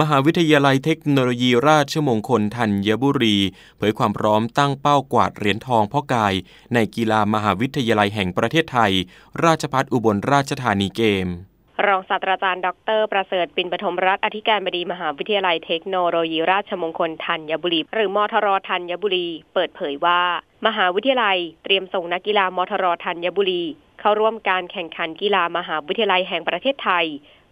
มหาวิทยาลัยเทคโนโลยีราชมงคลธัญบุรี เผยความพร้อมตั้งเป้ากวาดเหรียญทองพ่อกาย ในกีฬามหาวิทยาลัยแห่งประเทศไทย ราชพัฒอุบลราชธานีเกมรองศาสตราจารย์ดร ประเสริฐปินปฐมรัฐอธิการบดีมหาวิทยาลัยเทคโนโลยีราชมงคลธัญบุรี หรือมทรธัญบุรี เปิดเผยว่า มหาวิทยาลัยเตรียมส่งนักกีฬามทรธัญบุรี เข้าร่วมการแข่งขันกีฬามหาวิทยาลัยแห่งประเทศไทย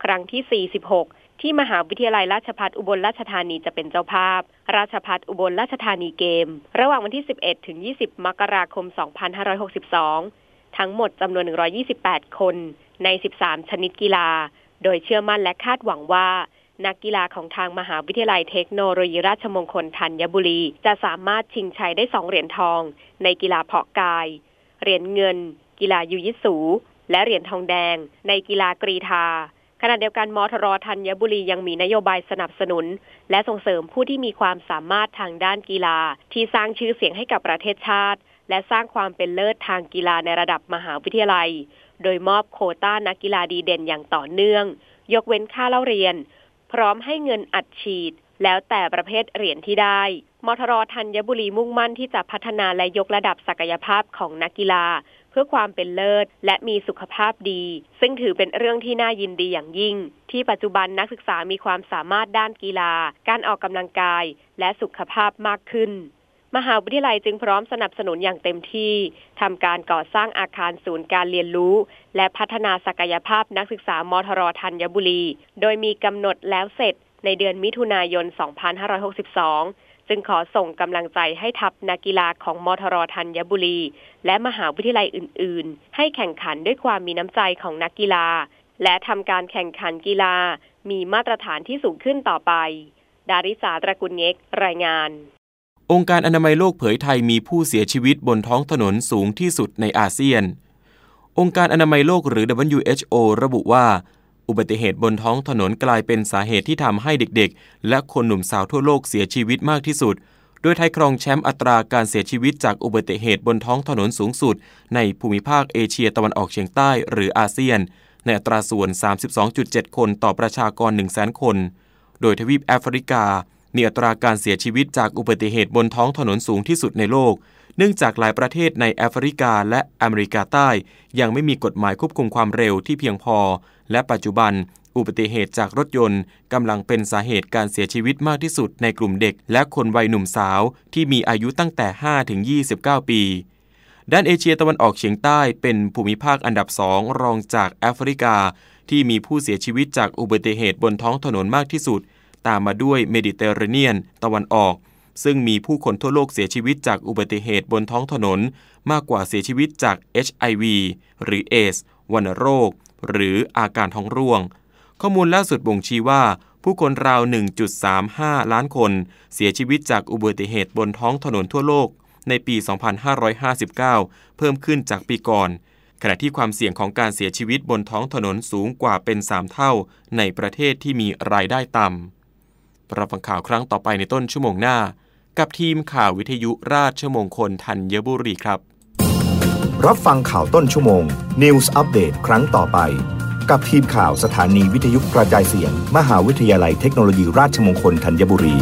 ครั้งที่ 46 ที่มหาวิทยาลัยราชภัฏอุบลราชธานีจะเป็นเจ้าภาพ ราชภัฏอุบลราชธานีเกม ระหว่างวันที่ 11 ถึง 20 มกราคม 2562 ทั้งหมดจำนวน 128 คนใน 13 ชนิดกีฬา โดยเชื่อมั่นและคาดหวังว่านักกีฬาของทางมหาวิทยาลัยเทคโนโลยีราชมงคลธัญบุรี จะสามารถชิงชัยได้2เหรียญทอง ในกีฬาเพาะกาย เหรียญเงิน กีฬายูยิสู และเหรียญทองแดง ในกีฬากรีธา ขณะเดียวกันมทรธัญบุรียังมีนโยบายสนับสนุน และส่งเสริมผู้ที่มีความสามารถทางด้านกีฬา ที่สร้างชื่อเสียงให้กับประเทศชาติ และสร้างความเป็นเลิศทางกีฬาในระดับมหาวิทยาลัย โดยมอบโคต้านักกีฬาดีเด่นอย่างต่อเนื่อง ยกเว้นค่าเล่าเรียน พร้อมให้เงินอัดฉีด แล้วแต่ประเภทเหรียญที่ได้มทรธัญบุรีมุ่งมั่นที่จะพัฒนาและยกระดับศักยภาพของนักกีฬา พื่อความเป็นเลิศ และมีสุขภาพดี ซึ่งถือเป็นเรื่องที่น่ายินดีอย่างยิ่ง ที่ปัจจุบันนักศึกษามีความสามารถด้านกีฬา การออกกำลังกาย และสุขภาพมากขึ้น มหาวิทยาลัยจึงพร้อมสนับสนุนอย่างเต็มที่ทำการก่อสร้างอาคารศูนย์การเรียนรู้ และพัฒนาศักยภาพนักศึกษามทรธัญบุรี โดยมีกำหนดแล้วเสร็จในเดือนมิถุนายน 2562 จึงขอส่งกำลังใจให้ทัพนักกีฬาของมทรธัญบุรี และมหาวิทยาลัยอื่น ๆ ให้แข่งขันด้วยความมีน้ำใจของนักกีฬา และทำการแข่งขันกีฬา มีมาตรฐานที่สูงขึ้นต่อไป ดาริสาตระกุลเง็กรายงาน องค์การอนามัยโลกเผยไทยมีผู้เสียชีวิตบนท้องถนนสูงที่สุดในอาเซียน องค์การอนามัยโลกหรือ WHO ระบุว่า อุบัติเหตุบนท้องถนนกลายเป็นสาเหตุที่ทำให้เด็กๆ และคนหนุ่มสาวทั่วโลกเสียชีวิตมากที่สุด โดยไทยครองแชมป์อัตราการเสียชีวิตจากอุบัติเหตุบนท้องถนนสูงสุด ในภูมิภาคเอเชียตะวันออกเฉียงใต้หรืออาเซียน ในอัตราส่วน 32.7 คนต่อประชากร 100,000 คน โดยทวีปแอฟริกา มีอัตราการเสียชีวิตจากอุบัติเหตุบนท้องถนนสูงที่สุดในโลก เนื่องจากหลายประเทศในแอฟริกาและอเมริกาใต้ ยังไม่มีกฎหมายควบคุมความเร็วที่เพียงพอ และปัจจุบัน อุบัติเหตุจากรถยนต์กำลังเป็นสาเหตุการเสียชีวิตมากที่สุดในกลุ่มเด็ก และคนวัยหนุ่มสาว ที่มีอายุตั้งแต่ 5 ถึง 29 ปี ด้านเอเชียตะวันออกเฉียงใต้เป็นภูมิภาคอันดับสองรองจากแอฟริกา ที่มีผู้เสียชีวิตจากอุบัติเหตุบนท้องถนนมากที่สุด ตามมาด้วยเมดิเตอร์เรเนียน ตะวันออก ซึ่งมีผู้คนทั่วโลกเสียชีวิตจากอุบัติเหตุบนท้องถนน มากกว่าเสียชีวิตจาก HIV หรือเอสวัณโรค หรืออาการท้องร่วง ข้อมูลล่าสุดบ่งชี้ว่า ผู้คนราว 1.35 ล้านคน เสียชีวิตจากอุบัติเหตุบนท้องถนนทั่วโลก ในปี 2559 เพิ่มขึ้นจากปีก่อนขณะที่ความเสี่ยงของการเสียชีวิตบนท้องถนนสูงกว่าเป็น 3 เท่า ในประเทศที่มีรายได้ต่ำรับฟังข่าวครั้งต่อไปในต้นชั่วโมงหน้า กับทีมข่าววิทยุราชมงคลธัญบุรีครับ รับฟังข่าวต้นชั่วโมง News อัปเดตครั้งต่อไป กับทีมข่าวสถานีวิทยุกระจายเสียง มหาวิทยาลัยเทคโนโลยีราชมงคลธัญบุรี